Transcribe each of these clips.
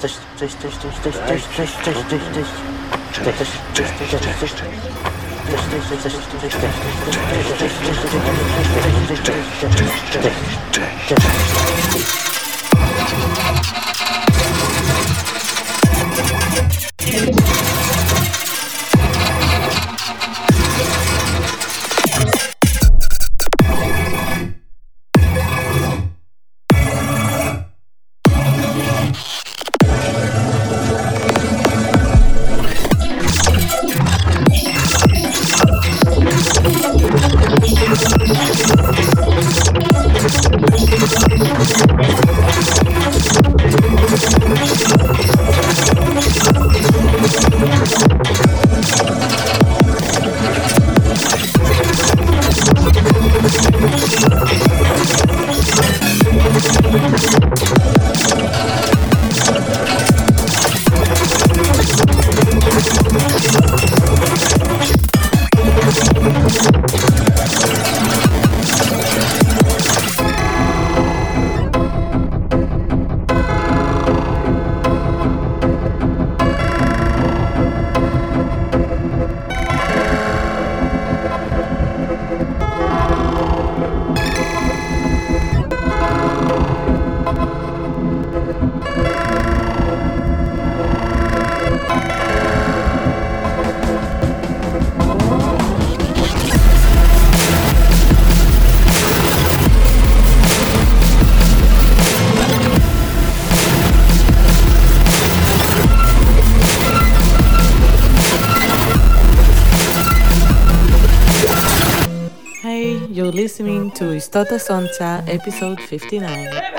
Cześć, cześć, cześć, cześć, cześć, cześć, cześć, cześć, cześć, cześć. Cześć, cześć, cześć, cześć, cześć, cześć. Cześć, cześć, cześć, cześć, Stota Sonca, episode 59.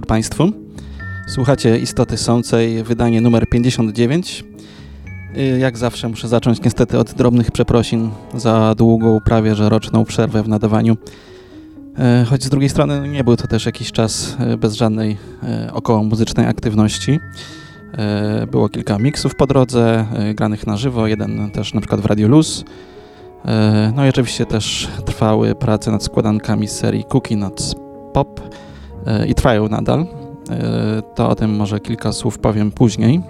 wieczór Państwu. Słuchacie Istoty Sącej, wydanie numer 59. Y, jak zawsze muszę zacząć niestety od drobnych przeprosin za długą, prawie że roczną przerwę w nadawaniu. Y, choć z drugiej strony nie był to też jakiś czas y, bez żadnej około muzycznej aktywności. Było kilka miksów po drodze, granych na żywo, jeden też na przykład w Radio Luz. No i oczywiście też trwały prace nad składankami serii Cookie Nuts i trwają nadal. To o tym może kilka słów powiem później.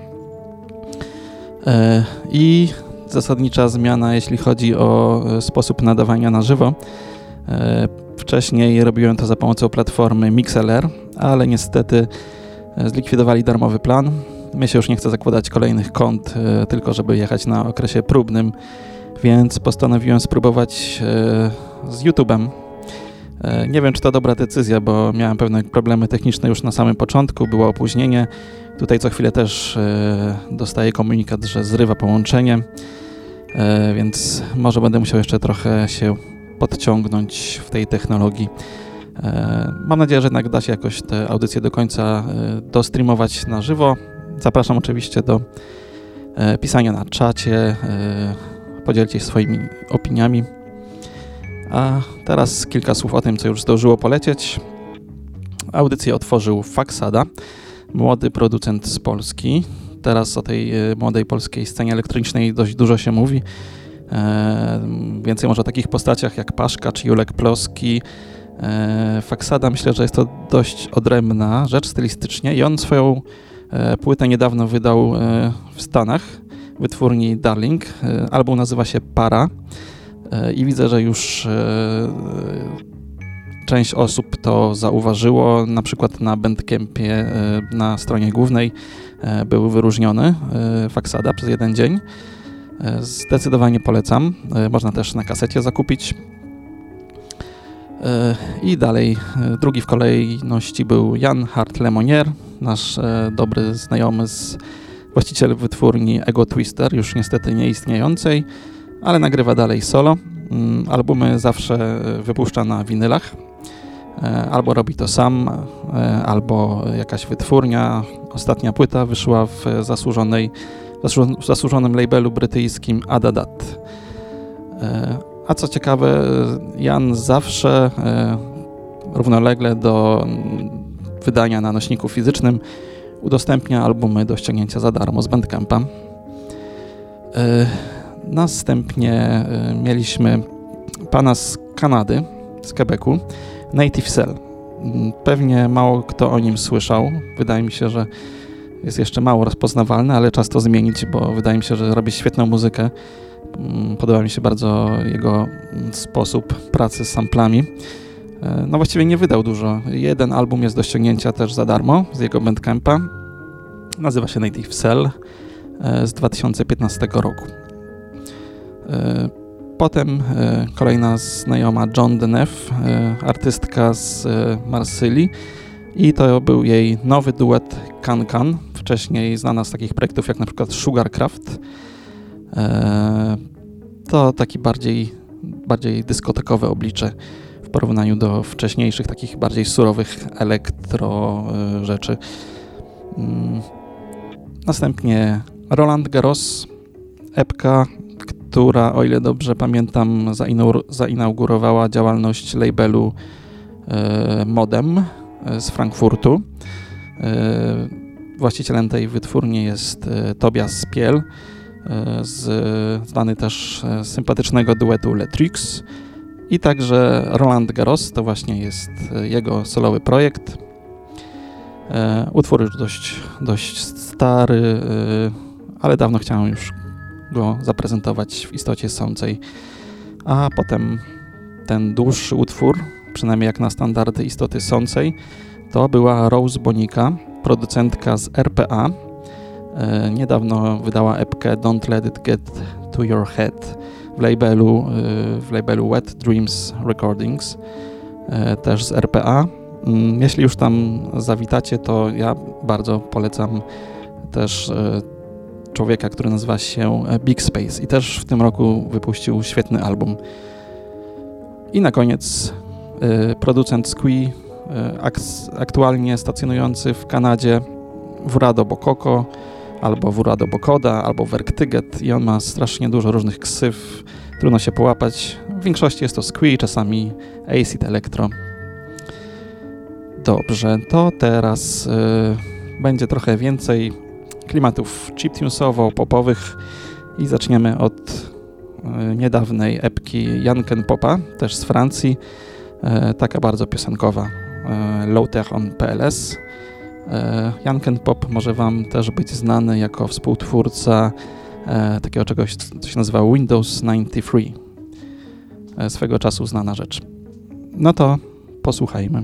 E, I zasadnicza zmiana, jeśli chodzi o e, sposób nadawania na żywo. E, wcześniej robiłem to za pomocą platformy MixLR, ale niestety zlikwidowali darmowy plan. Mnie się już nie chce zakładać kolejnych kont, tylko żeby jechać na okresie próbnym, więc postanowiłem spróbować z YouTube'em. Nie wiem, czy to dobra decyzja, bo miałem pewne problemy techniczne już na samym początku, było opóźnienie, Tutaj co chwilę też e, dostaję komunikat, że zrywa połączenie, e, więc może będę musiał jeszcze trochę się podciągnąć w tej technologii. E, mam nadzieję, że jednak da się jakoś te audycje do końca dostreamować na żywo. Zapraszam oczywiście do pisania na czacie, podzielcie się swoimi opiniami. A teraz kilka słów o tym, co już zdążyło polecieć. Audycję otworzył Faxada młody producent z Polski. Teraz o tej e, młodej polskiej scenie elektronicznej dość dużo się mówi. E, więcej może o takich postaciach jak Paszka czy Julek Ploski. E, Faksada myślę, że jest to dość odrębna rzecz stylistycznie i on swoją płytę niedawno wydał w Stanach, wytwórni Darling. Album nazywa się Para i widzę, że już część osób to zauważyło, na przykład na Bandcampie e, na stronie głównej e, był wyróżniony e, Faksada przez jeden dzień. Zdecydowanie polecam. Można też na kasecie zakupić. I dalej, drugi w kolejności był Jan Hart Lemonier, nasz dobry znajomy z właściciel wytwórni Ego Twister, już niestety nieistniejącej, ale nagrywa dalej solo. Mm, albumy zawsze wypuszcza na winylach. E, albo robi to sam, e, albo jakaś wytwórnia. Ostatnia płyta wyszła w zasłużonej, w zasłużonym labelu brytyjskim Adadat. E, a co ciekawe, Jan zawsze równolegle do wydania na nośniku fizycznym udostępnia albumy do ściągnięcia za darmo z Bandcampa. Następnie mieliśmy pana z Kanady, z Quebecu, Native Cell. Mm, pewnie mało kto o nim słyszał. Wydaje mi się, że jest jeszcze mało rozpoznawalny, ale czas to zmienić, bo wydaje mi się, że robi świetną muzykę. Mm, podoba mi się bardzo jego mm, sposób pracy z samplami. E, no właściwie nie wydał dużo. Jeden album jest do ściągnięcia też za darmo z jego bandcampa. Nazywa się Native Cell e, z 2015 roku. E, Potem e, kolejna znajoma John Denef, e, artystka z e, Marsylii i to był jej nowy duet Can Can, wcześniej znana z takich projektów jak na przykład Sugarcraft. To taki bardziej, bardziej dyskotekowe oblicze w porównaniu do wcześniejszych takich bardziej surowych elektro rzeczy. Mm. Następnie Roland Garros, epka która, o ile dobrze pamiętam, zainaugurowała działalność labelu e, Modem e, z Frankfurtu. E, właścicielem tej wytwórni jest Tobias Spiel, z, znany też z sympatycznego duetu Letrix i także Roland Garros, to właśnie jest jego solowy projekt. Utwór już dość, dość stary, ale dawno chciałem już go zaprezentować w istocie sącej. A potem ten dłuższy utwór, przynajmniej jak na standardy istoty sącej, to była Rose Bonika, producentka z RPA. E, niedawno wydała epkę Don't Let It Get To Your Head w labelu, e, w labelu Wet Dreams Recordings, e, też z RPA. Mm, jeśli już tam zawitacie, to ja bardzo polecam też człowieka, który nazywa się e, Big Space i też w tym roku wypuścił świetny album. I na koniec y, producent Squee aktualnie stacjonujący w Kanadzie Wurado Bokoko, albo Wurado Bokoda, albo Werktyget i on ma strasznie dużo różnych ksyw, trudno się połapać. W większości jest to Squee, czasami Acid Electro. Dobrze, to teraz y, będzie trochę więcej klimatów chiptunesowo-popowych i zaczniemy od y, niedawnej epki Janken Popa, też z Francji, y, taka bardzo piosenkowa, Low Tech on PLS. E, Janken Pop może Wam też być znany jako współtwórca e, takiego czegoś, co się nazywa Windows 93. E, swego czasu znana rzecz. No to posłuchajmy.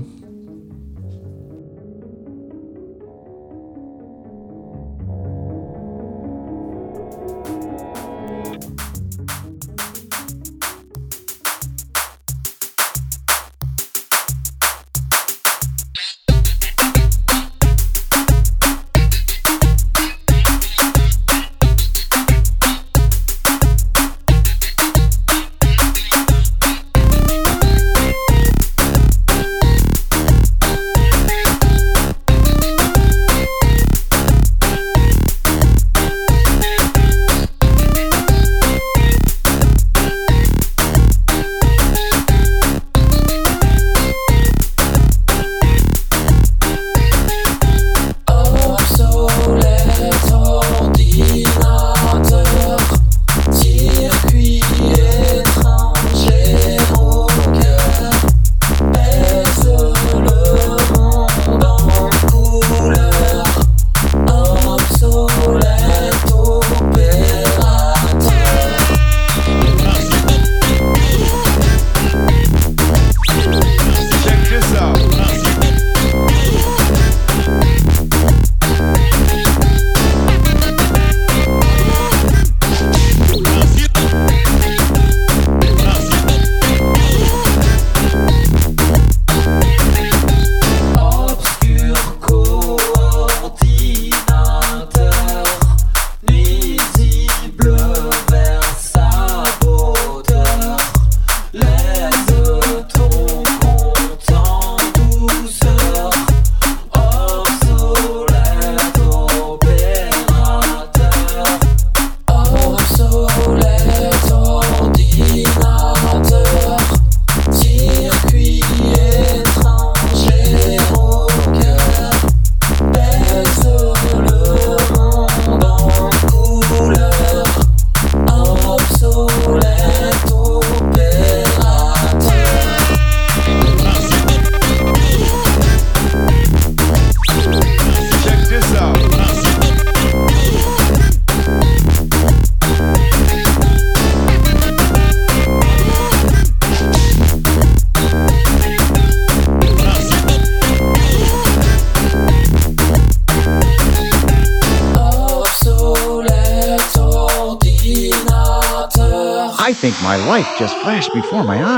Just flashed before my eyes.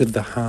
Of the hive.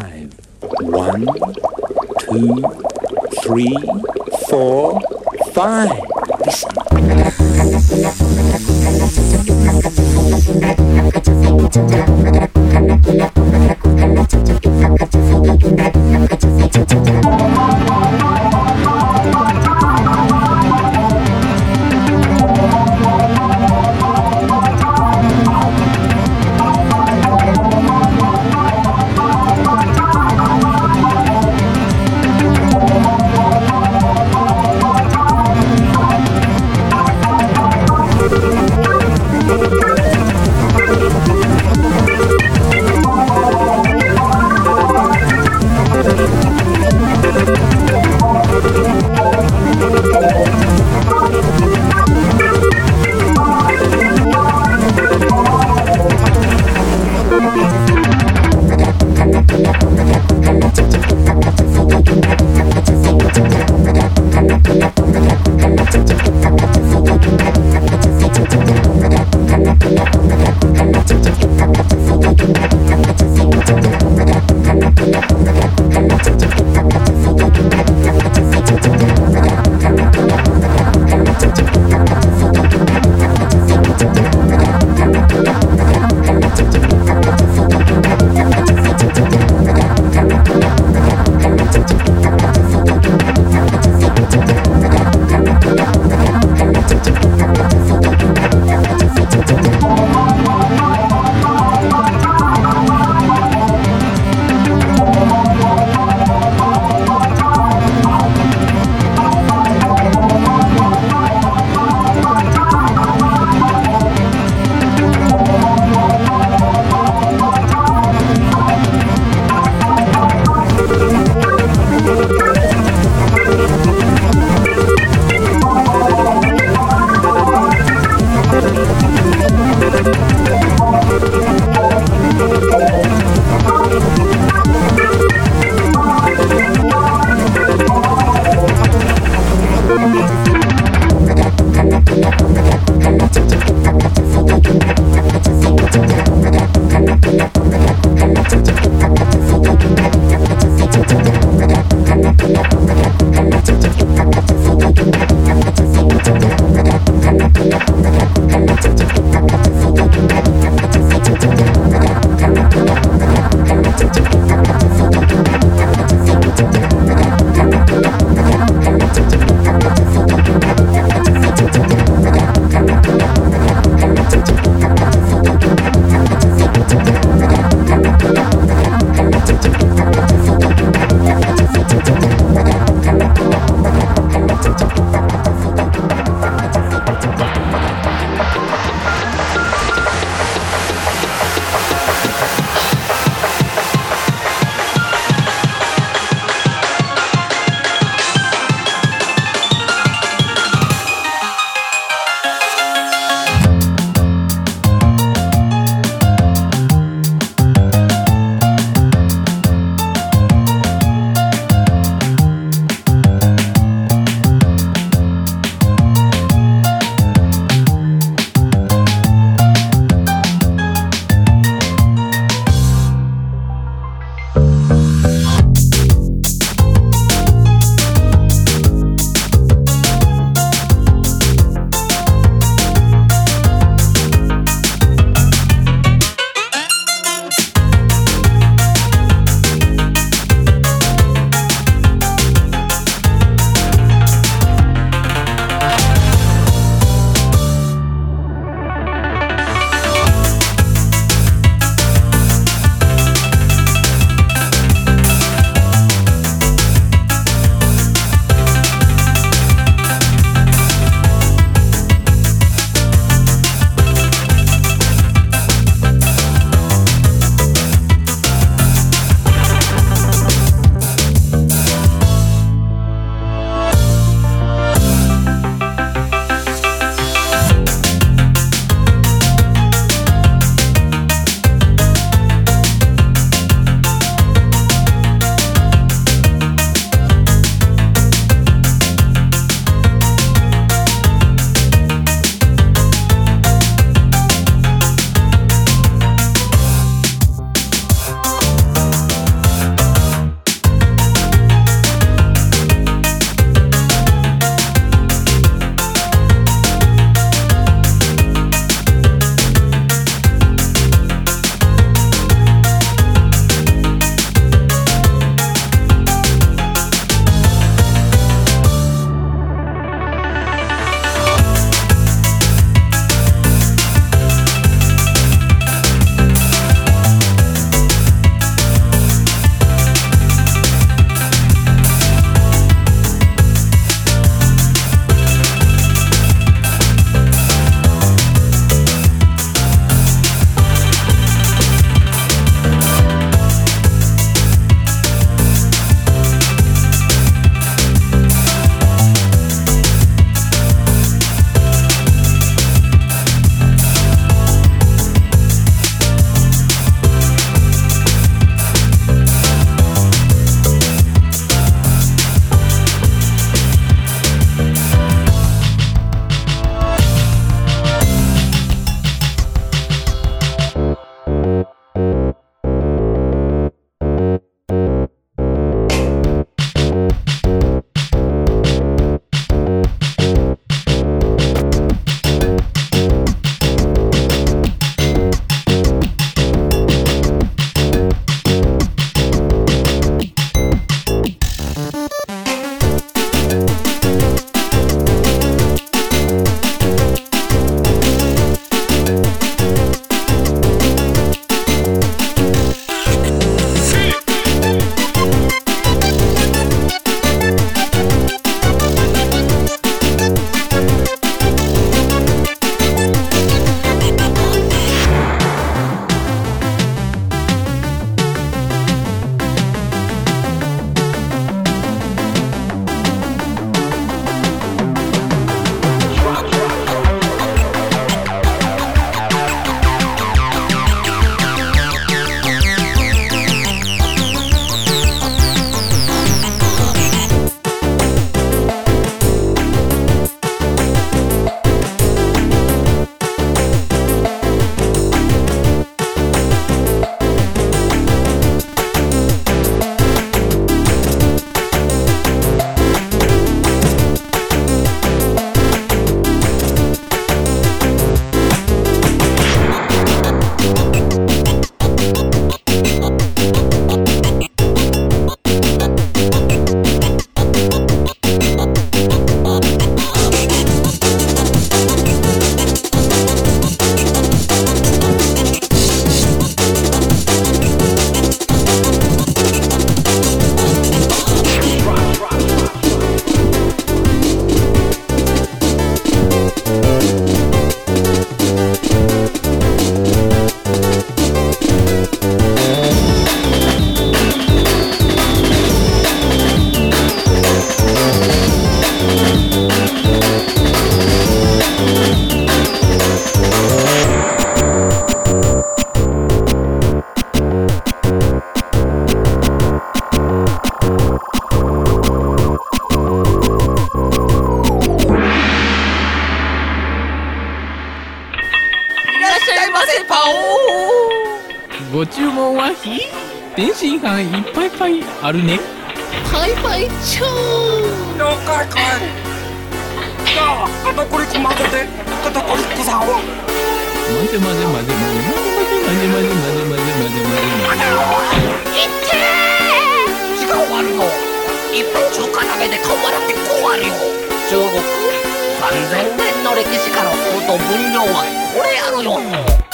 あるね。パイパイチュー了解かいじゃあ片栗粉混ぜて片栗粉さんを混ぜ混ぜ混ぜ混ぜ混ぜ混ぜ混ぜ混ぜ混ぜ混ぜ混ぜ混ぜ時間終わるよいっぺん中華鍋で顔洗ってこうあるよ中国3000年の歴史からすると分量はこれやろよ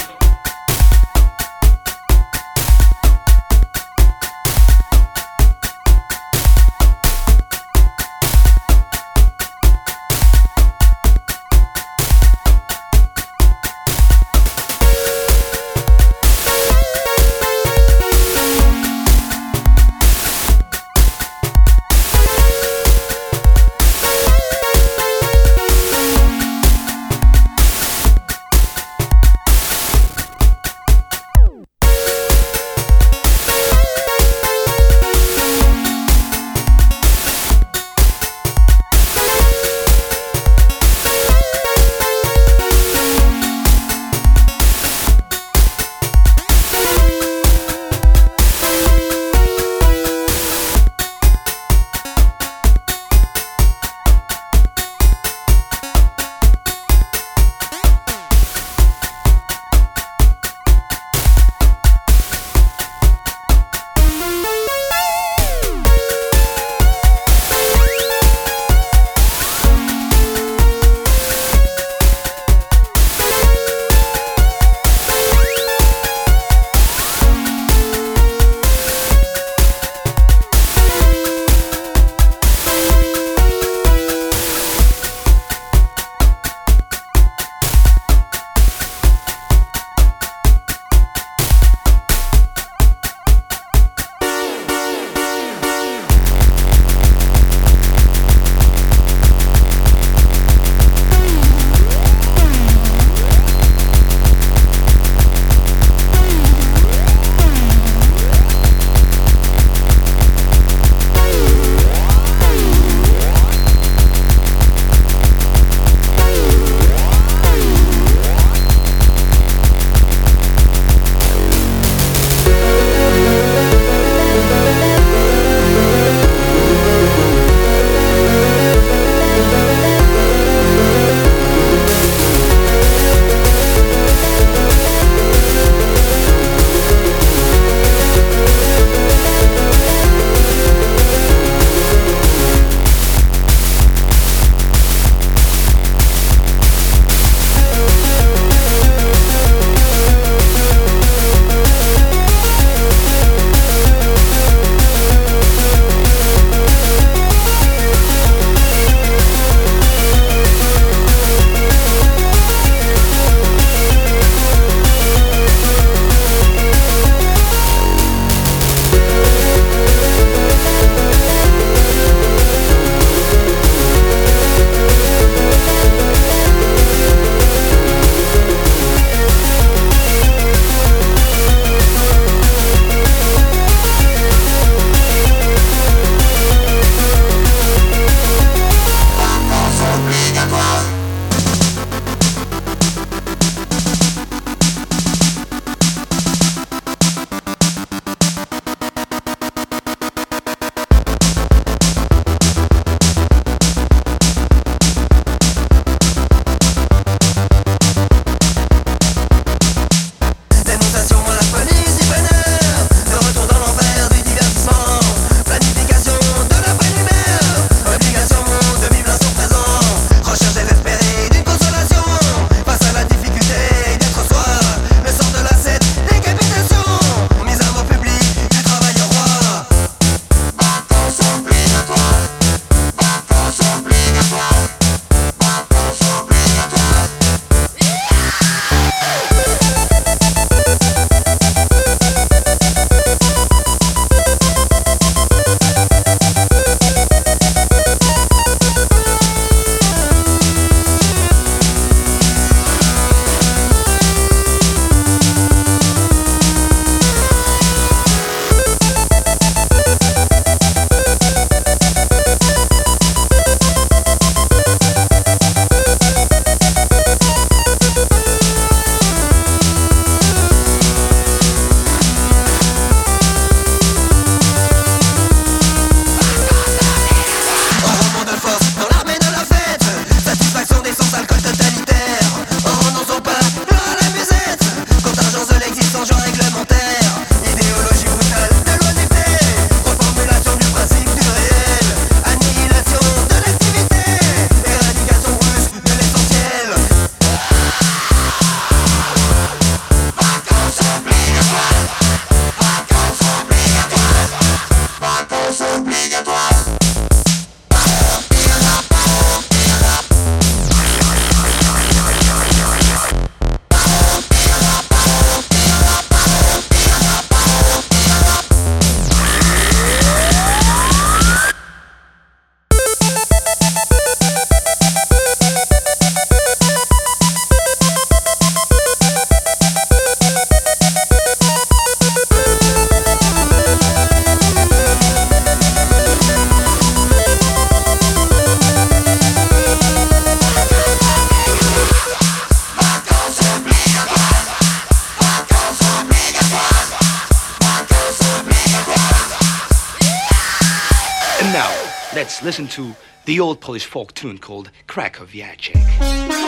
let's listen to the old Polish folk tune called Krakowiaczek.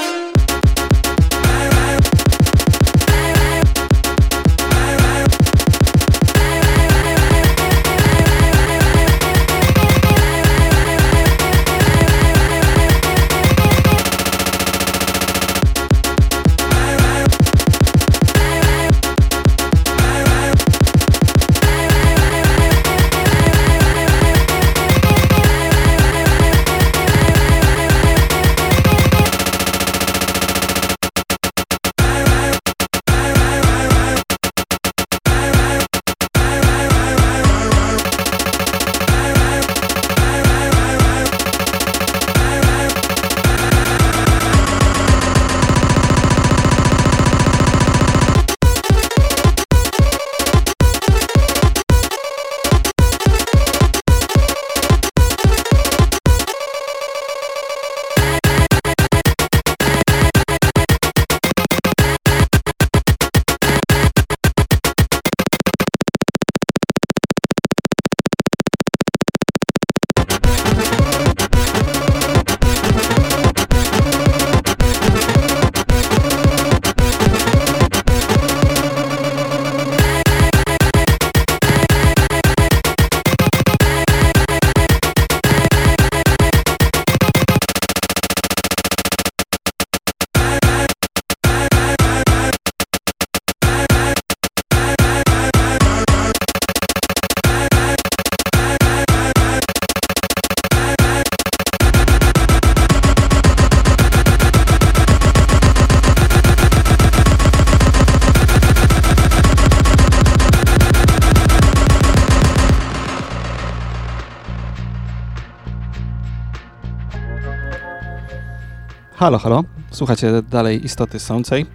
Halo, halo. Słuchacie dalej Istoty Sącej.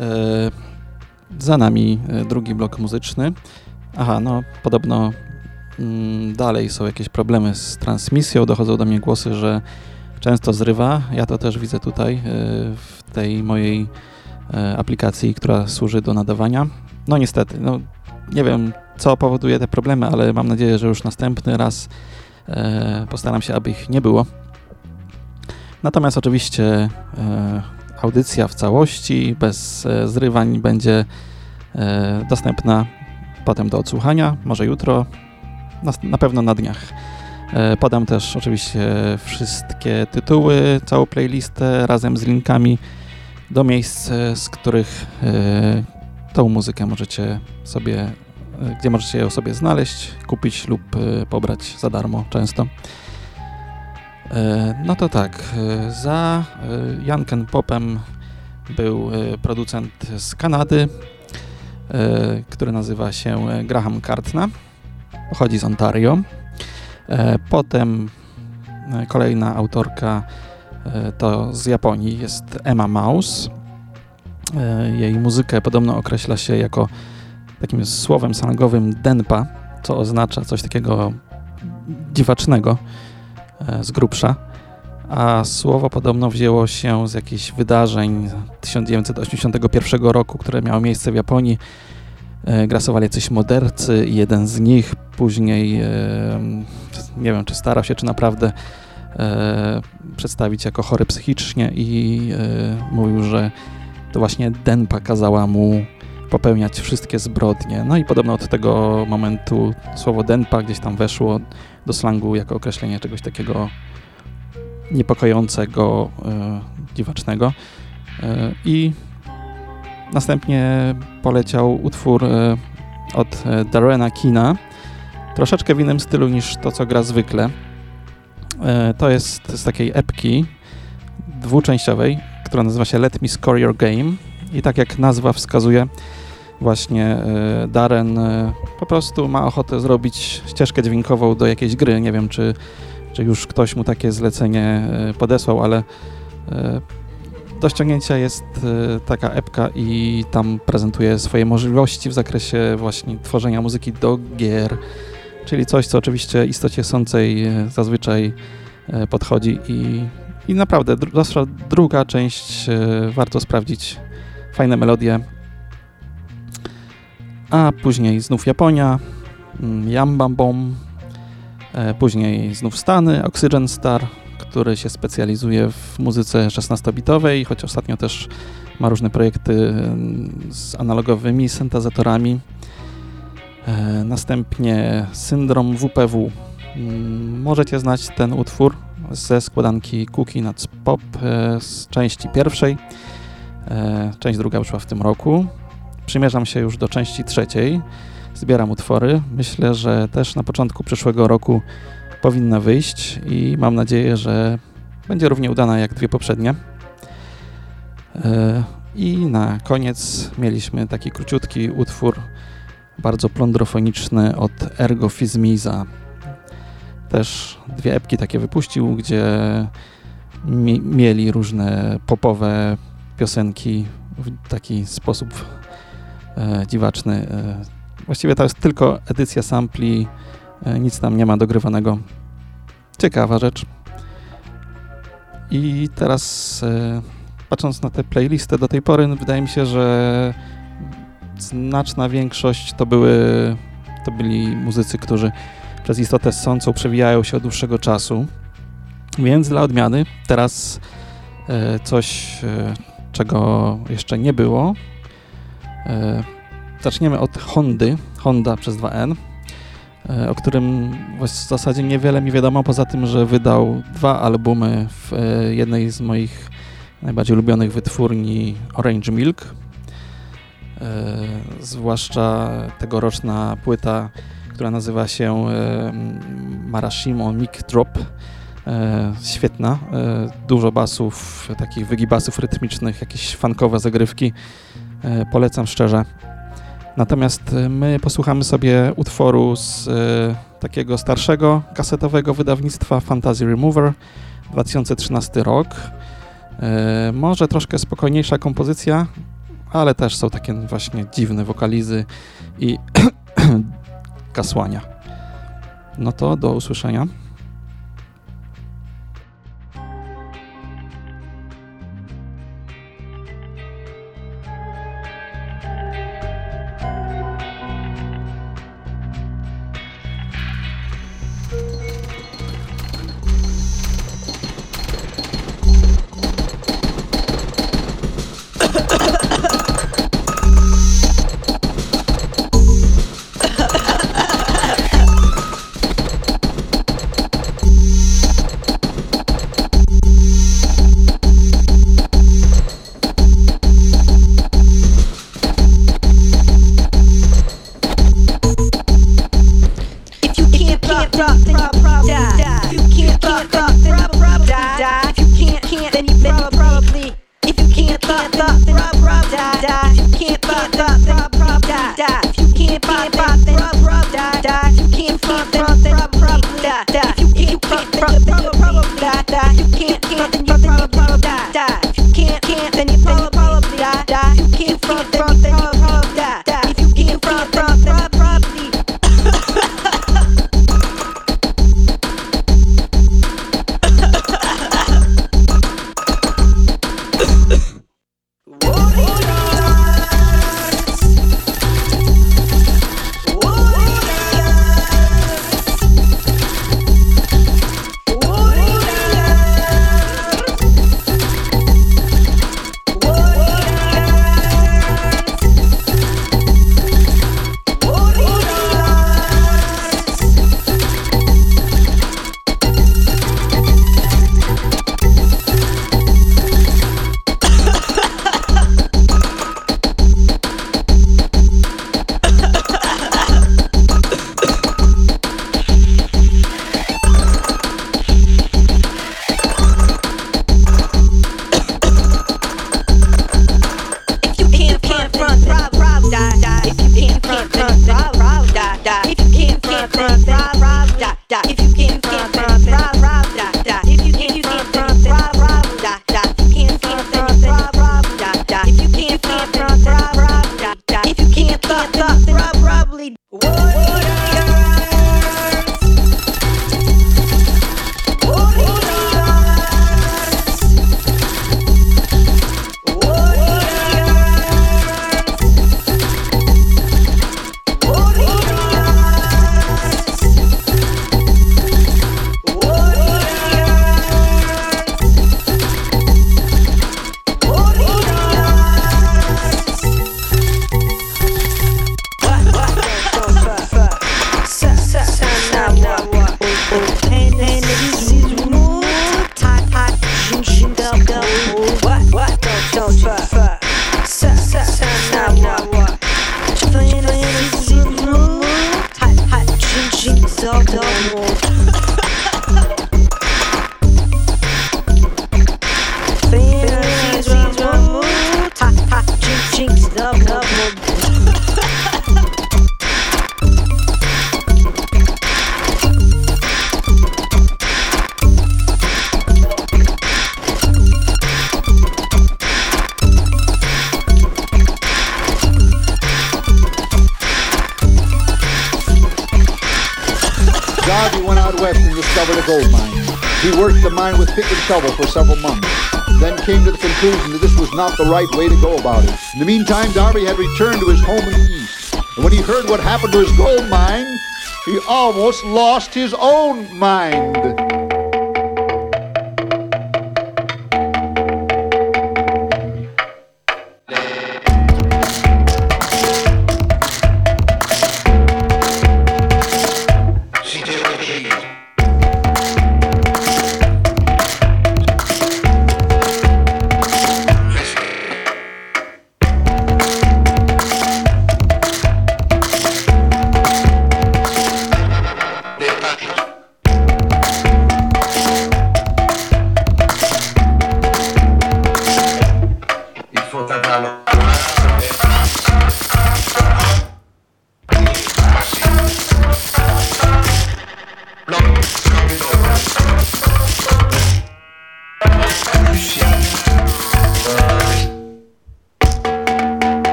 E, za nami e, drugi blok muzyczny. Aha, no podobno mm, dalej są jakieś problemy z transmisją. Dochodzą do mnie głosy, że często zrywa. Ja to też widzę tutaj e, w tej mojej aplikacji, która służy do nadawania. No niestety, no nie wiem co powoduje te problemy, ale mam nadzieję, że już następny raz postaram się, aby ich nie było. Natomiast oczywiście e, audycja w całości, bez e, zrywań, będzie e, dostępna potem do odsłuchania, może jutro, na, pewno na dniach. Podam też oczywiście wszystkie tytuły, całą playlistę razem z linkami do miejsc, z których tą muzykę możecie sobie, gdzie możecie ją sobie znaleźć, kupić lub pobrać za darmo często. E, No to tak, e, za e, Janken Popem był producent z Kanady, który nazywa się Graham Cartna, pochodzi z Ontario. Potem kolejna autorka to z Japonii jest Emma Mouse. E, Jej muzykę podobno określa się jako takim słowem slangowym denpa, co oznacza coś takiego dziwacznego z grubsza. A słowo podobno wzięło się z jakichś wydarzeń 1981 roku, które miało miejsce w Japonii. E, Grasowali jacyś modercy i jeden z nich później, e, nie wiem czy starał się, czy naprawdę e, przedstawić jako chory psychicznie i e, mówił, że to właśnie Denpa kazała mu popełniać wszystkie zbrodnie. No i podobno od tego momentu słowo Denpa gdzieś tam weszło do slangu jako określenie czegoś takiego niepokojącego, e, dziwacznego. E, I następnie poleciał utwór e, od Darrena Kina, troszeczkę w innym stylu niż to, co gra zwykle. To jest z takiej epki dwuczęściowej, która nazywa się Let Me Score Your Game. I tak jak nazwa wskazuje, właśnie e, Darren e, po prostu ma ochotę zrobić ścieżkę dźwiękową do jakiejś gry. Nie wiem, czy, czy już ktoś mu takie zlecenie e, podesłał, ale do ściągnięcia jest taka epka i tam prezentuje swoje możliwości w zakresie właśnie tworzenia muzyki do gier, czyli coś, co oczywiście istocie sącej zazwyczaj podchodzi i, i naprawdę dr- zwłaszcza druga część warto sprawdzić. Fajne melodie. A później znów Japonia, mm, Yambam Bomb, E, Później znów Stany, Oxygen Star, który się specjalizuje w muzyce 16-bitowej, choć ostatnio też ma różne projekty mm, z analogowymi syntezatorami. E, Następnie Syndrom WPW. Mm, Możecie znać ten utwór ze składanki Cookie Nuts Pop e, z części pierwszej. Część druga wyszła w tym roku. Przymierzam się już do części trzeciej. Zbieram utwory. Myślę, że też na początku przyszłego roku powinna wyjść i mam nadzieję, że będzie równie udana jak dwie poprzednie. E, I na koniec mieliśmy taki króciutki utwór, bardzo plądrofoniczny od Ergo Fizmiza. Też dwie epki takie wypuścił, gdzie mi mieli różne popowe piosenki w taki sposób e, dziwaczny. E, właściwie to jest tylko edycja sampli, e, nic tam nie ma dogrywanego. Ciekawa rzecz. I teraz patrząc na tę playlistę do tej pory, no, wydaje mi się, że znaczna większość to były to byli muzycy, którzy przez istotę sącą przewijają się od dłuższego czasu. Więc dla odmiany teraz coś, czego jeszcze nie było. E, zaczniemy od Hondy, Honda przez 2N, e, o którym w zasadzie niewiele mi wiadomo, poza tym, że wydał dwa albumy w e, jednej z moich najbardziej ulubionych wytwórni Orange Milk. Zwłaszcza tegoroczna płyta, która nazywa się Marashimo Mic Drop. Świetna, dużo basów, takich wygibasów rytmicznych, jakieś funkowe zagrywki. E, polecam szczerze. Natomiast e, my posłuchamy sobie utworu z e, takiego starszego kasetowego wydawnictwa Fantasy Remover, 2013 rok. Może troszkę spokojniejsza kompozycja, ale też są takie właśnie dziwne wokalizy i kasłania. No to do usłyszenia. The right way to go about it. In the meantime, Darby had returned to his home in the east, and when he heard what happened to his gold mine, he almost lost his own mind.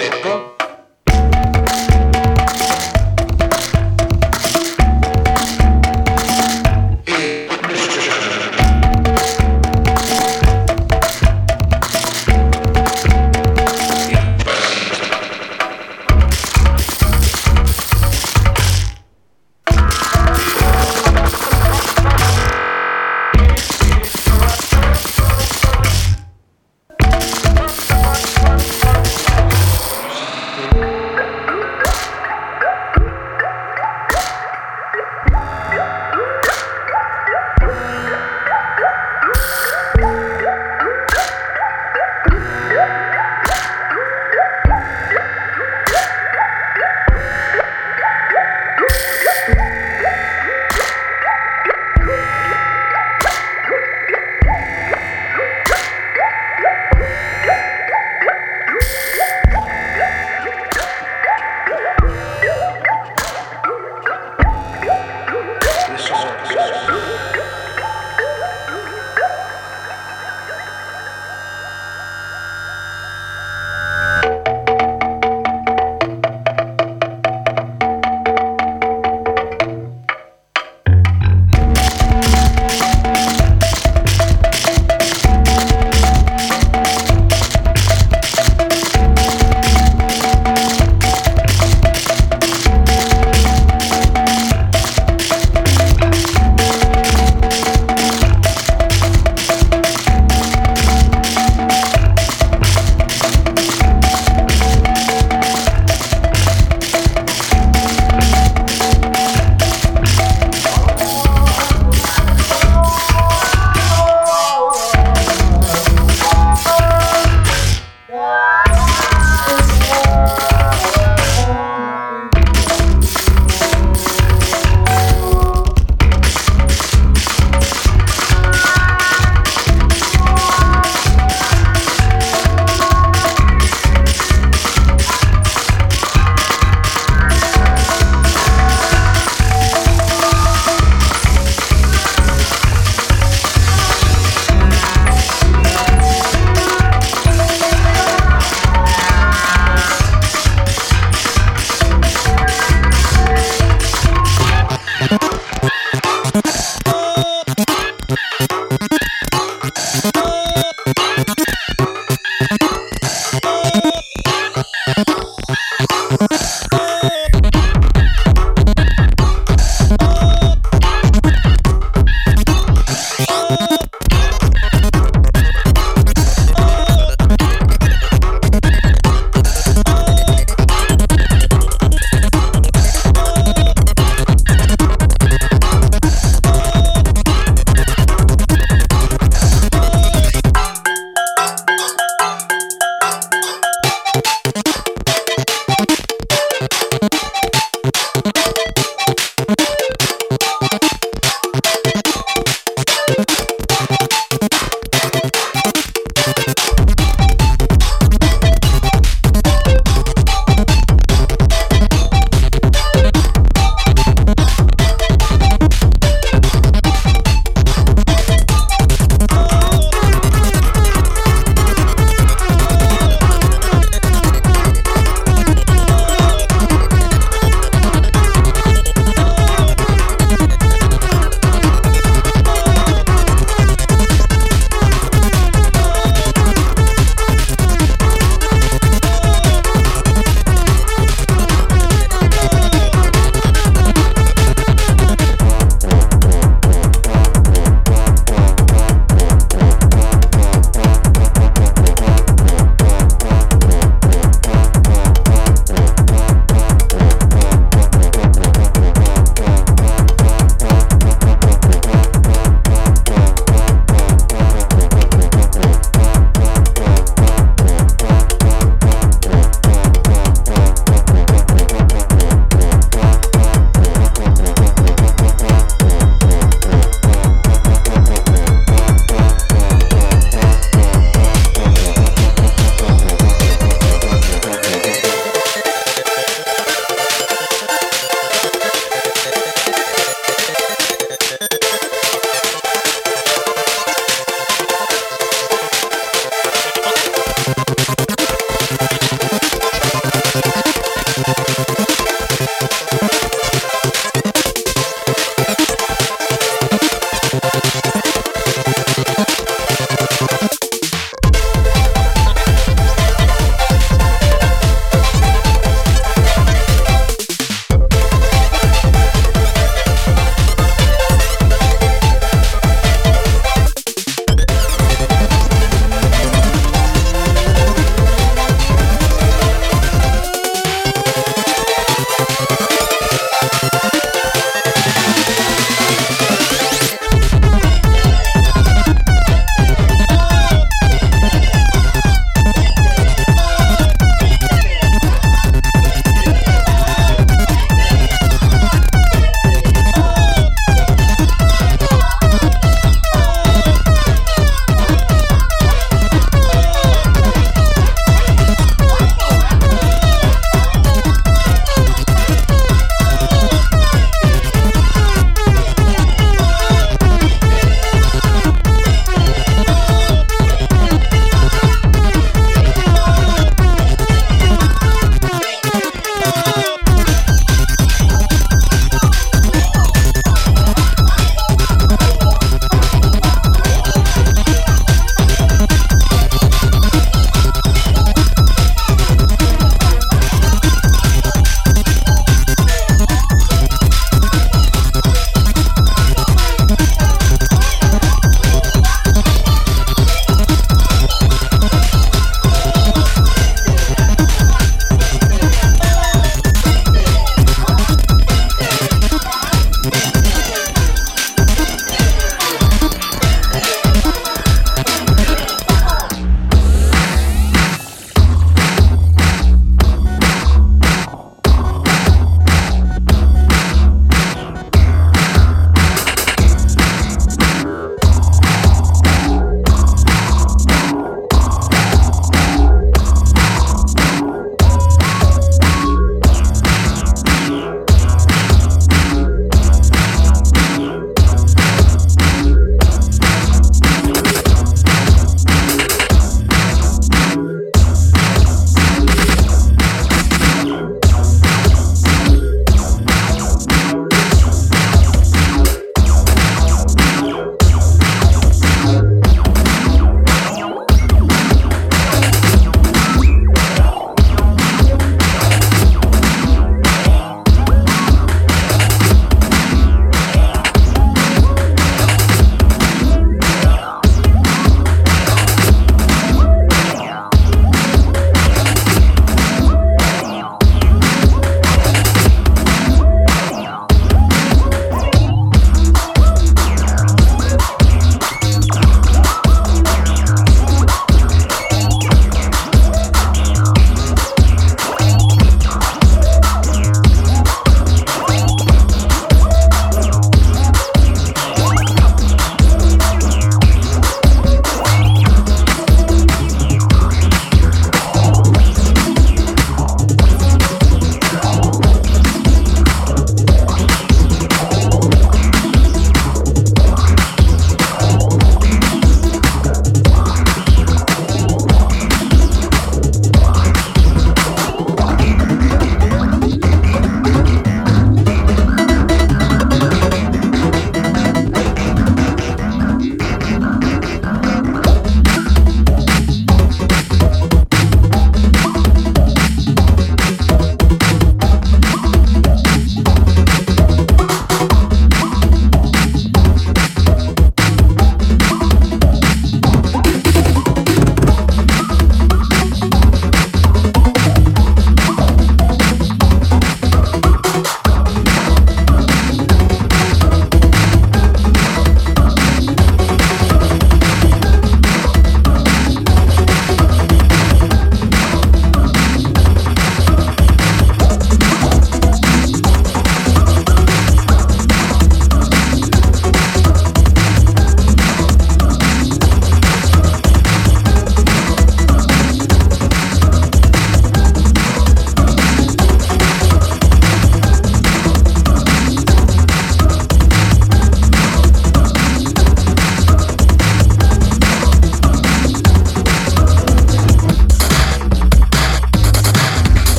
de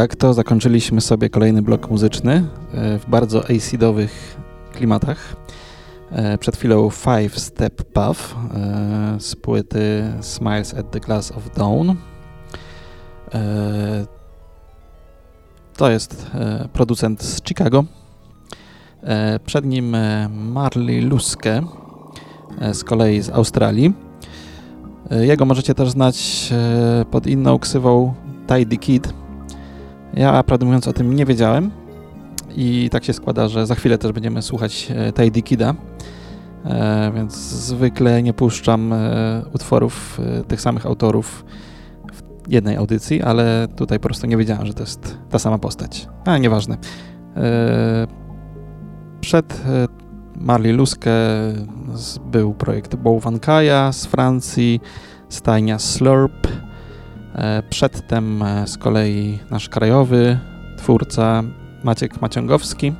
tak to zakończyliśmy sobie kolejny blok muzyczny e, w bardzo acidowych klimatach. E, Przed chwilą Five Step Puff e, z płyty Smiles at the Glass of Dawn. To jest producent z Chicago. Przed nim Marley Luske z kolei z Australii. Jego możecie też znać pod inną ksywą Tidy Kid. Ja, prawdę mówiąc, o tym nie wiedziałem i tak się składa, że za chwilę też będziemy słuchać e, Tidy Kida, e, więc zwykle nie puszczam e, utworów tych samych autorów w jednej audycji, ale tutaj po prostu nie wiedziałem, że to jest ta sama postać. A, nieważne. Przed e, Marley Luskę z- był projekt Bouwankaja z Francji, stajnia Slurp, Przedtem e, z kolei nasz krajowy twórca Maciek Maciągowski.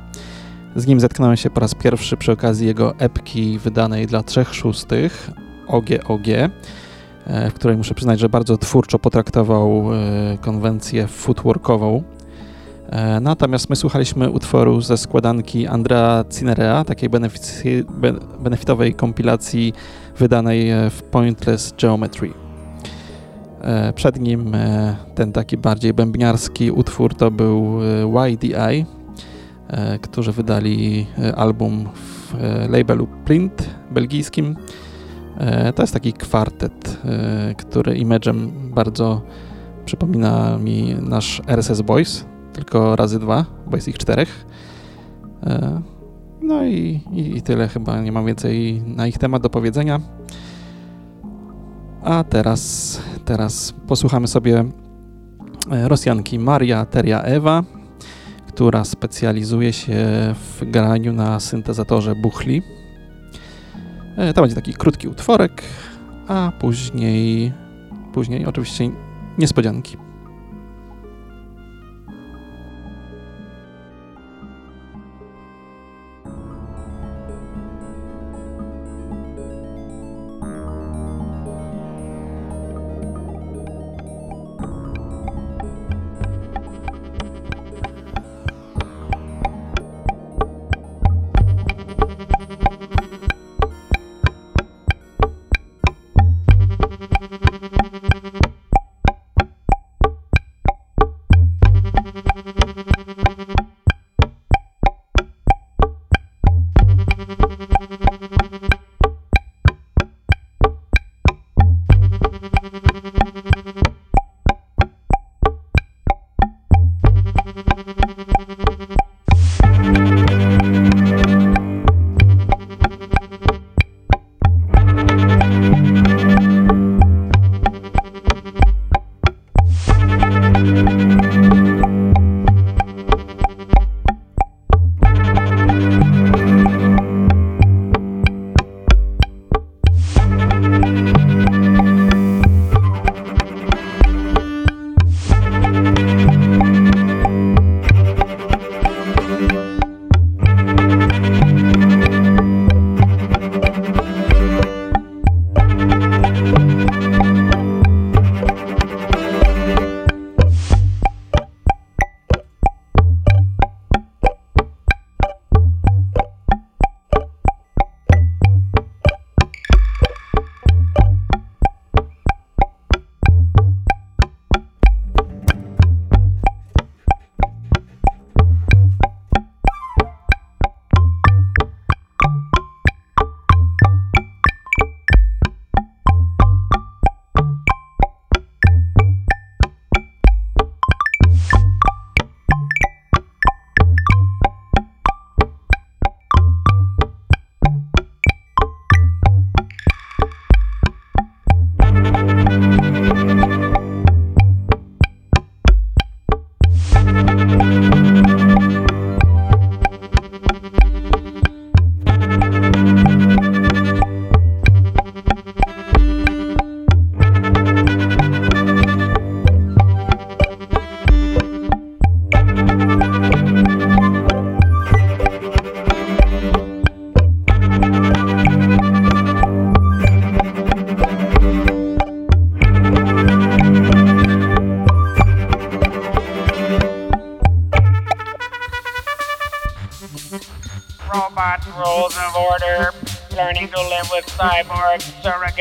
Z nim zetknąłem się po raz pierwszy przy okazji jego epki wydanej dla trzech szóstych OGOG, e, w której muszę przyznać, że bardzo twórczo potraktował e, konwencję footworkową. E, Natomiast my słuchaliśmy utworu ze składanki Andrea Cinerea, takiej beneficy- be- benefitowej kompilacji wydanej e, w Pointless Geometry. E, Przed nim e, ten taki bardziej bębniarski utwór to był e, YDI, którzy wydali album w labelu Print belgijskim. To jest taki kwartet, który imagem bardzo przypomina mi nasz RSS Boys, tylko razy dwa, bo jest ich czterech. No i, i, i tyle chyba, nie mam więcej na ich temat do powiedzenia. A teraz, teraz posłuchamy sobie e, Rosjanki Maria Teria Ewa, która specjalizuje się w graniu na syntezatorze buchli. E, To będzie taki krótki utworek, a później, później oczywiście niespodzianki.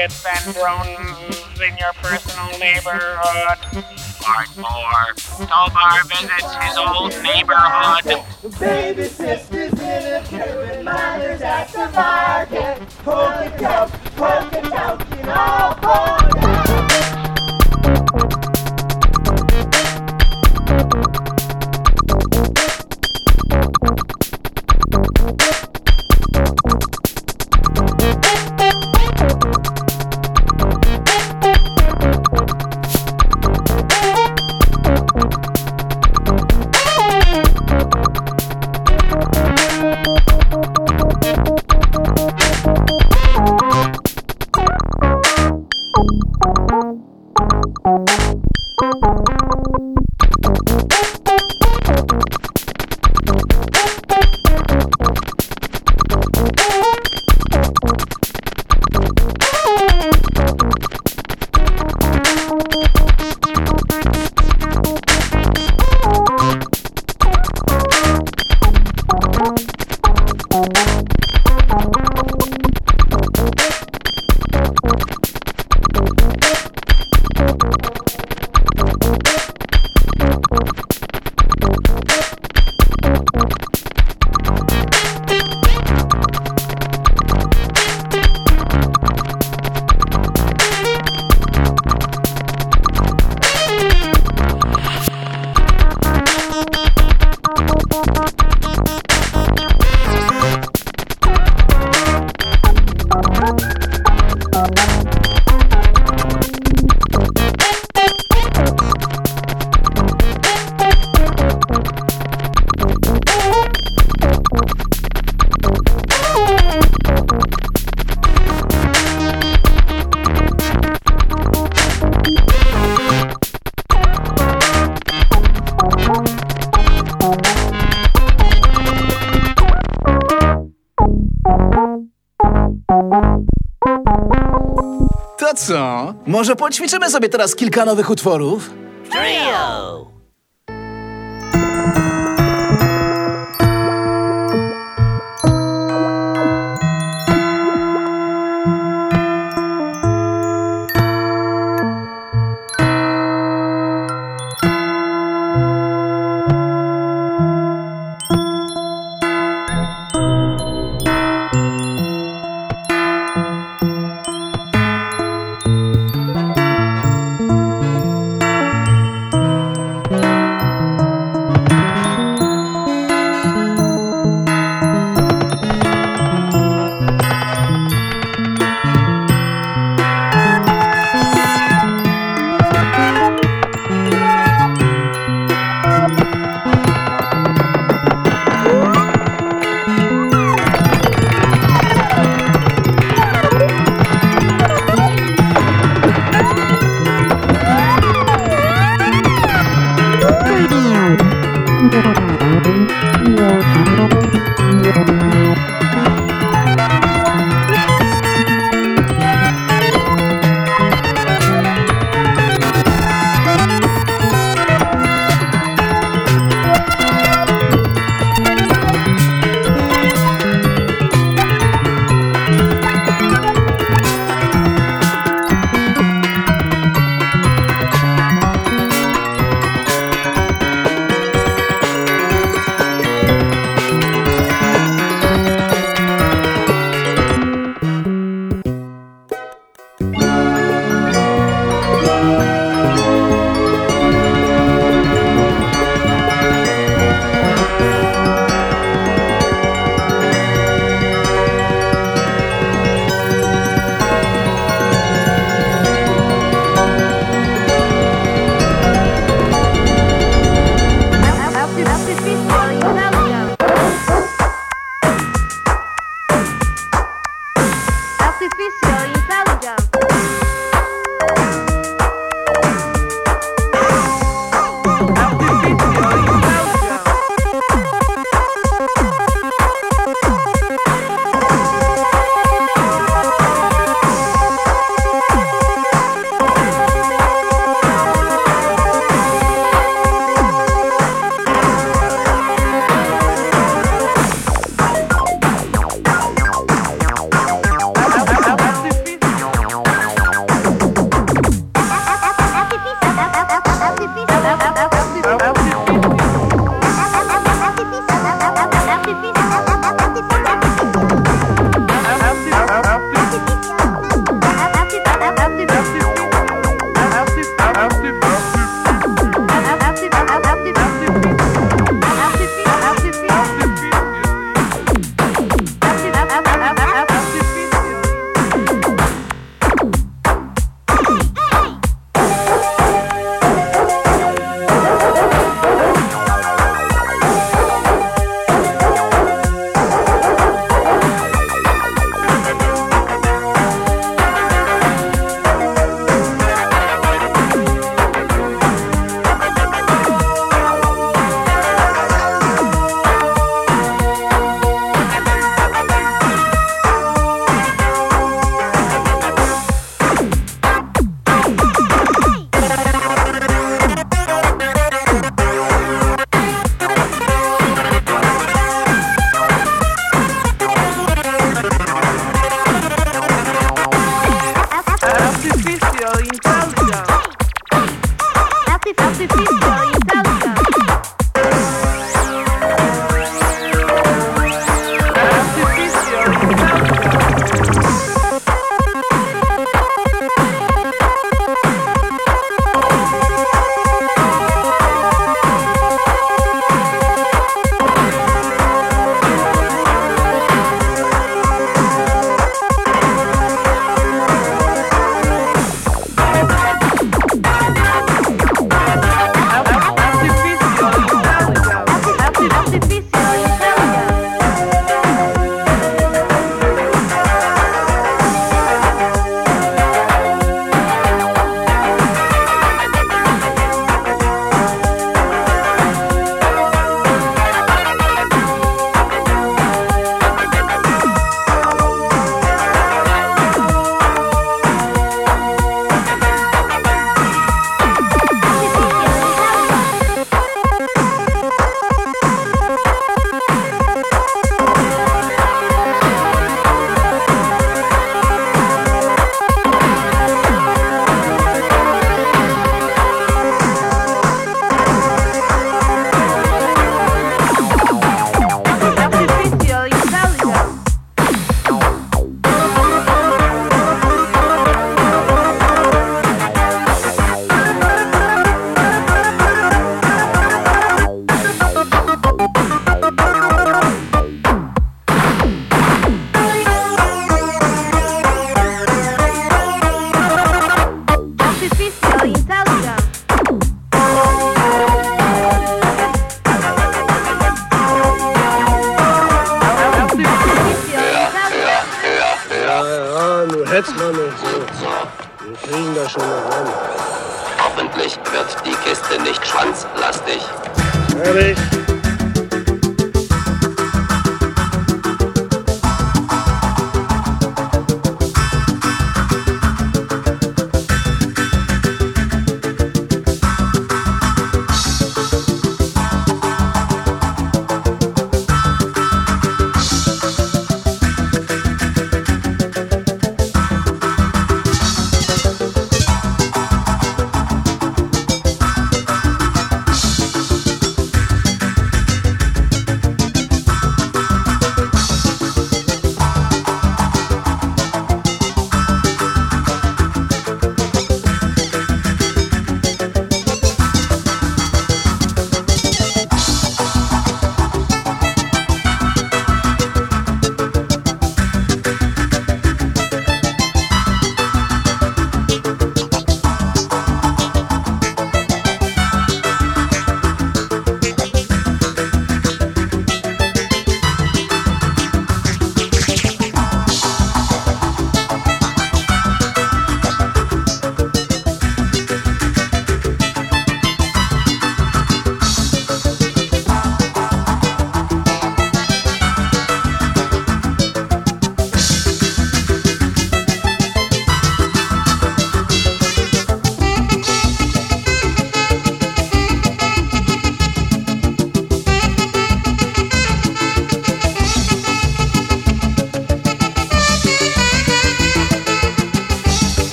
Get that grown No, może poćwiczymy sobie teraz kilka nowych utworów? Trio!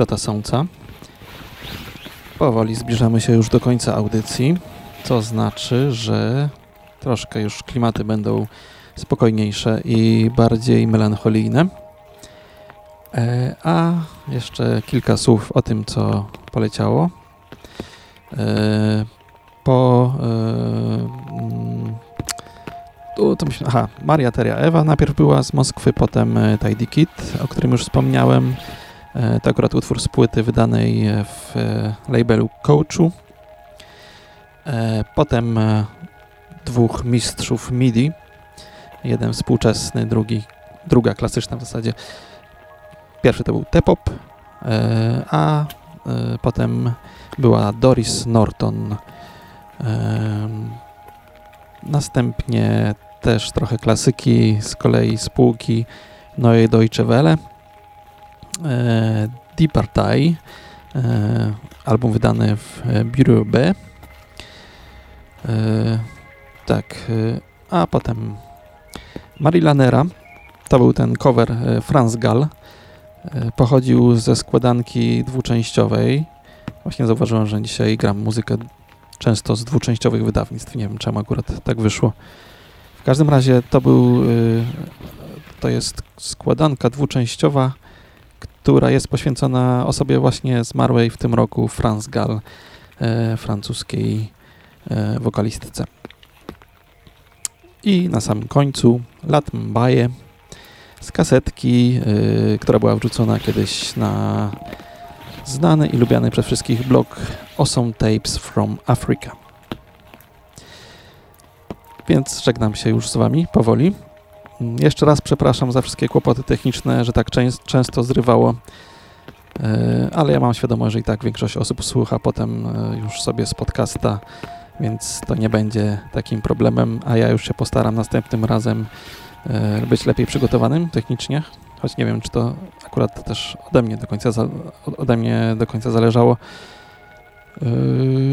Istota sąca. Powoli zbliżamy się już do końca audycji, co znaczy, że troszkę już klimaty będą spokojniejsze i bardziej melancholijne. E, a jeszcze kilka słów o tym, co poleciało. E, po e, mm, tu, to myślę, aha, Maria Teria Ewa najpierw była z Moskwy, potem Tidy Kid, o którym już wspomniałem. E, To akurat utwór z płyty wydanej e, w e, labelu Coachu. Potem dwóch mistrzów MIDI. Jeden współczesny, drugi, druga klasyczna w zasadzie. Pierwszy to był T-pop, a potem była Doris Norton. Następnie też trochę klasyki, z kolei spółki Neue Deutsche Welle. Die Partei, e, album wydany w e, Bureau B. E, tak, a potem Marilanera, to był ten cover Franz Gall. Pochodził ze składanki dwuczęściowej. Właśnie zauważyłem, że dzisiaj gram muzykę często z dwuczęściowych wydawnictw. Nie wiem, czemu akurat tak wyszło. W każdym razie to był, to jest składanka dwuczęściowa, która jest poświęcona osobie właśnie zmarłej w tym roku Franz Gall, e, francuskiej e, wokalistce. I na samym końcu Lat Mbaye z kasetki, y, która była wrzucona kiedyś na znany i lubiany przez wszystkich blog Awesome Tapes from Africa. Więc żegnam się już z Wami powoli. Jeszcze raz przepraszam za wszystkie kłopoty techniczne, że tak częs- często zrywało, E, ale ja mam świadomość, że i tak większość osób słucha potem e, już sobie z podcasta, więc to nie będzie takim problemem, a ja już się postaram następnym razem e, być lepiej przygotowanym technicznie, choć nie wiem, czy to akurat też ode mnie do końca, ode mnie do końca zależało.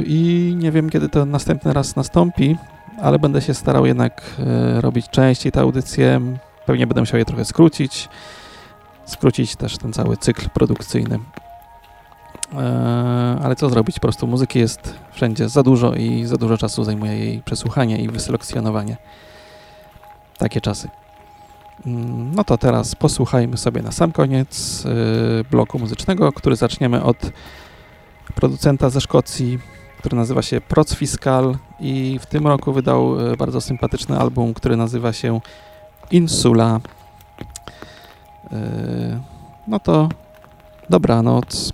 I nie wiem, kiedy to następny raz nastąpi, ale będę się starał jednak e, robić częściej te audycje. Pewnie będę musiał je trochę skrócić. Skrócić też ten cały cykl produkcyjny. E, Ale co zrobić? Po prostu muzyki jest wszędzie za dużo i za dużo czasu zajmuje jej przesłuchanie i wyselekcjonowanie. Takie czasy. Mm, No to teraz posłuchajmy sobie na sam koniec y, bloku muzycznego, który zaczniemy od producenta ze Szkocji, który nazywa się Proc Fiscal i w tym roku wydał y, bardzo sympatyczny album, który nazywa się Insula. Y, No to dobranoc.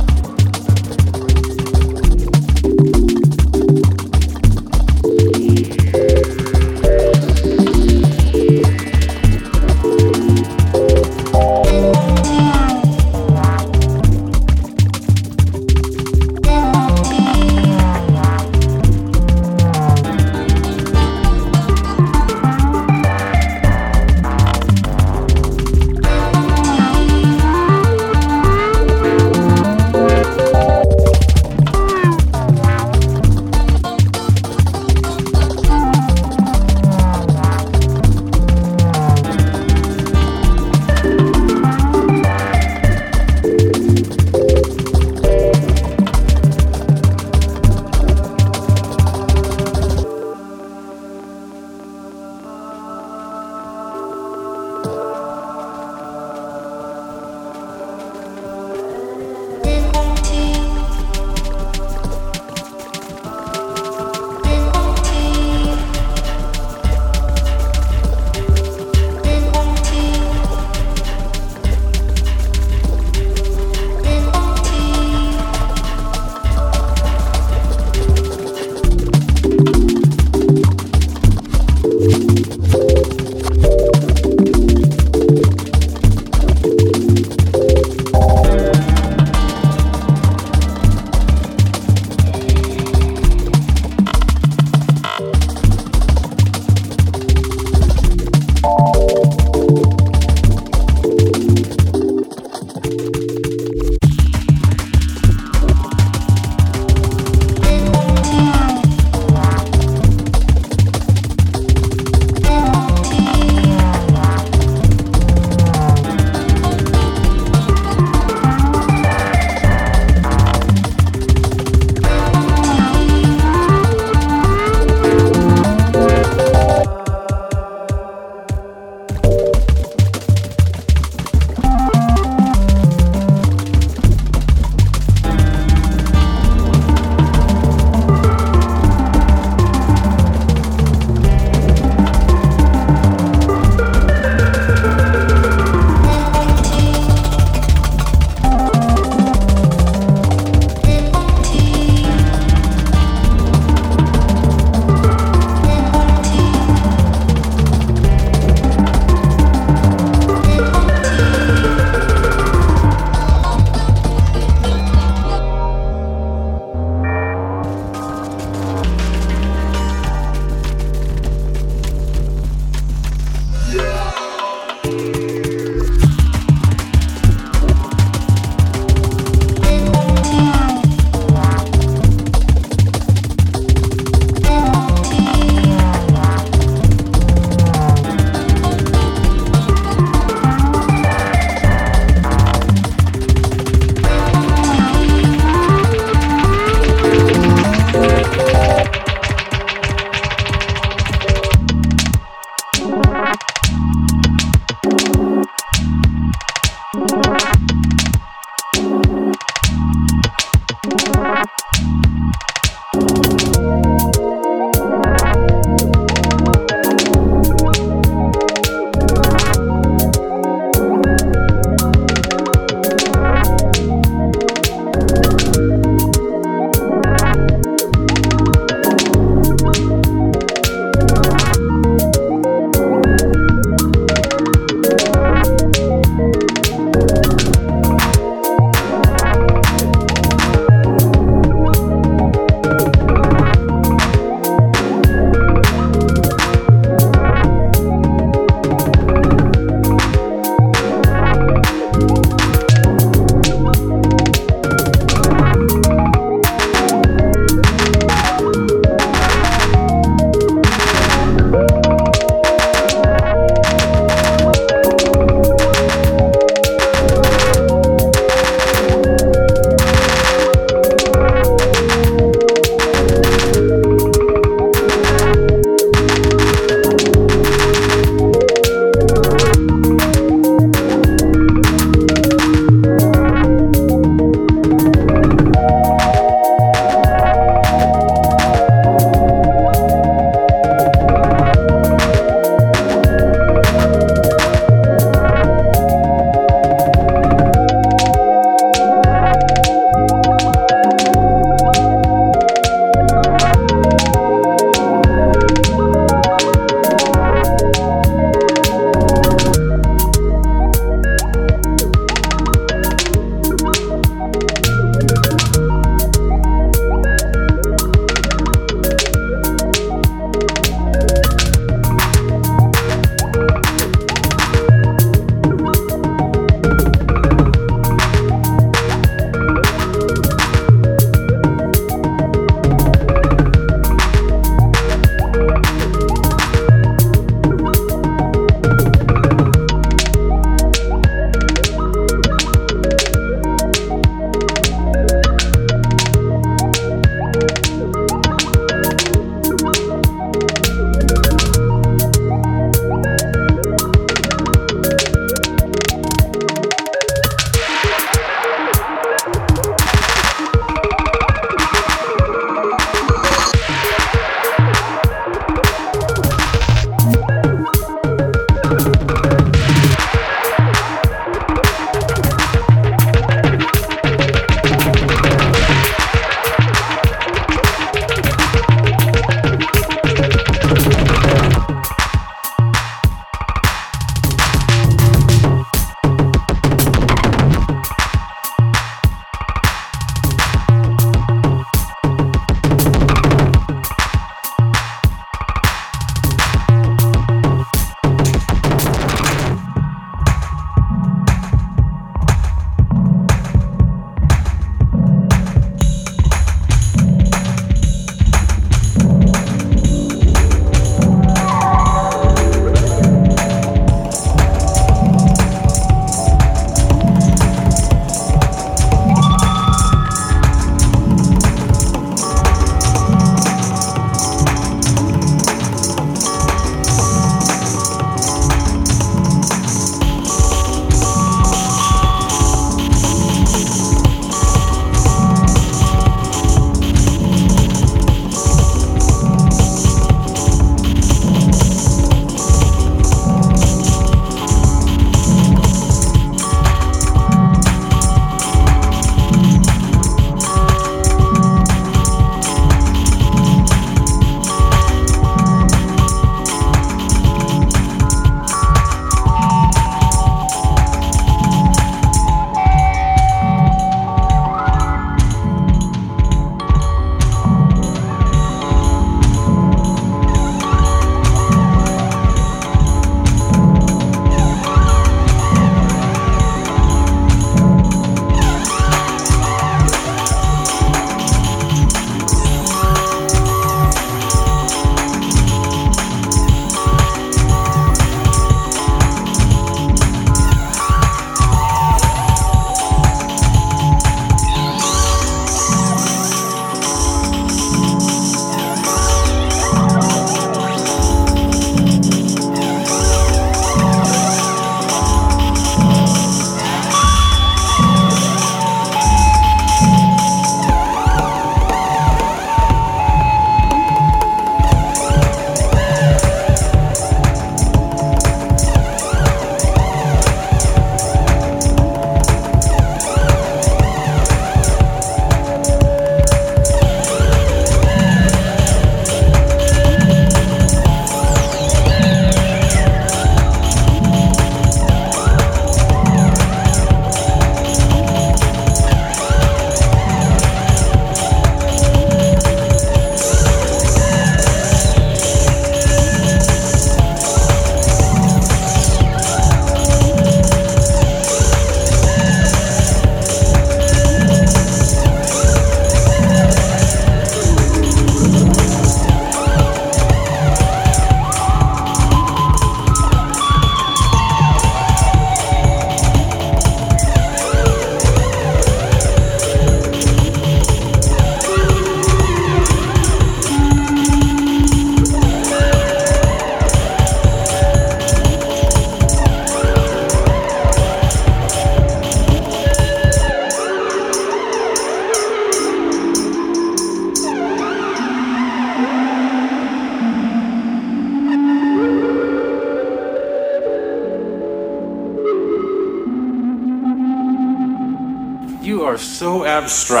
Abstract.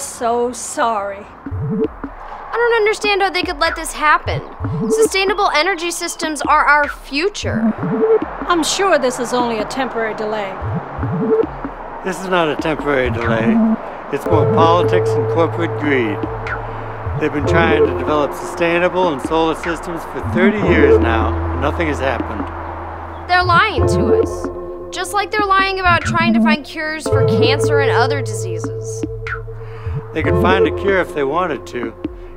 So sorry. I don't understand how they could let this happen. Sustainable energy systems are our future. I'm sure this is only a temporary delay. This is not a temporary delay. It's more politics and corporate greed. They've been trying to develop sustainable and solar systems for 30 years now. and Nothing has happened. They're lying to us. Just like they're lying about trying to find cures for cancer and other diseases. They could find a cure if they wanted to.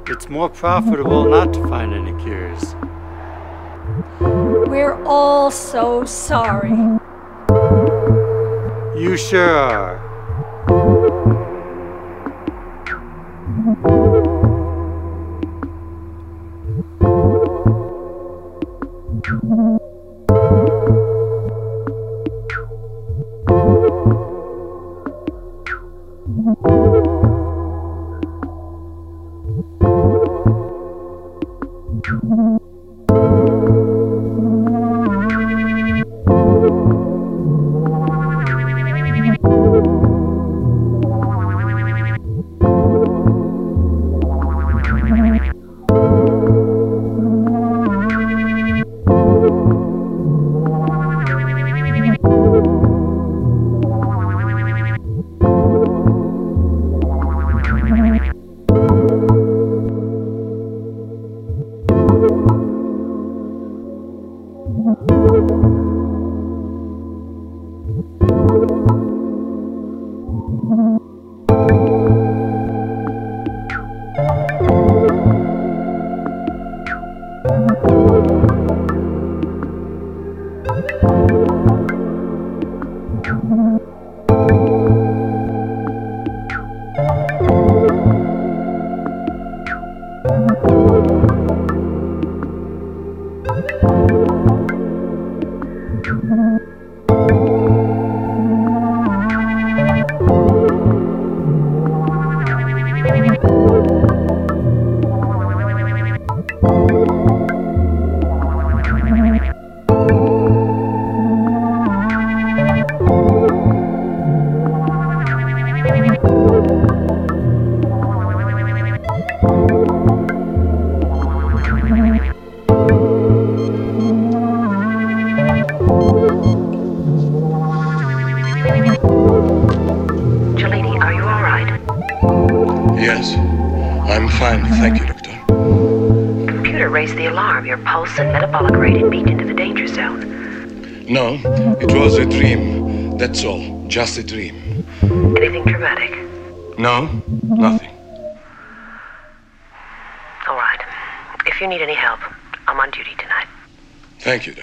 It's more profitable not to find any cures. We're all so sorry. You sure are. Just a dream. Anything dramatic? No, nothing. All right. If you need any help, I'm on duty tonight. Thank you, Doctor. Thank you.